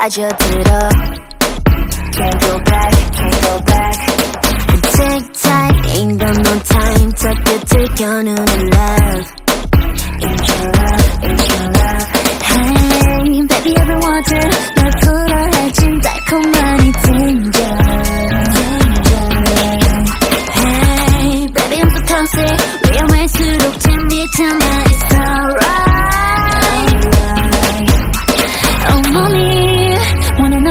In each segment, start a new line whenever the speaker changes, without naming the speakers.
한숨에 빠져들어 Can't go back, can't go back Take time, ain't got no time 저 끝을 겨누는 love Ain't your love, ain't your love Hey, baby every water 널 풀어해준 달콤한 이 danger Danger Hey, baby I'm so toxic 위험할수록 재밌잖아 원해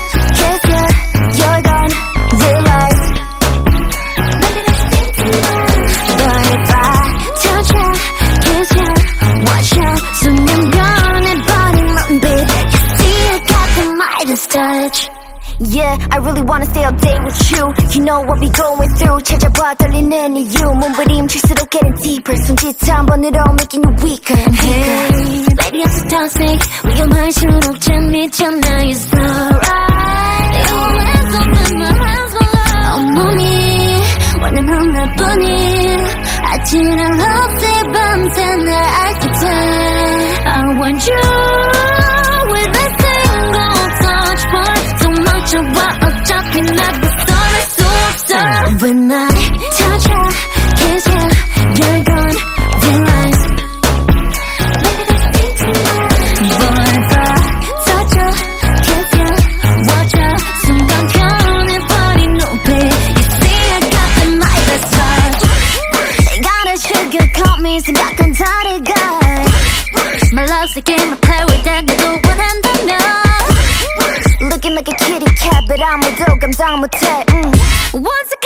the Midas touch Yeah, I really wanna stay all day with you You know what we going through 찾아봐 떨리는 이유 몸부림칠수록 getting deeper 손짓 한 번으로 making you weaker and Hey, baby I'm so toxic 위험할수록 재밌잖아 It's alright Your hands on my hands my love 온몸이 원하는 나뿐인 아찔한 love 밤새 날 알듯해 I want you When I touch you, kiss you, you're gone realize But if I touch you, kiss you, watch you 순간 변해버린 눈빛 You see I got the Midas touch gotta sugarcoat me 생각은 다르게 My love's a game I play with that 내도 원한다면 Looking like a kitty cat but 아무도 감당 못해 음. Once I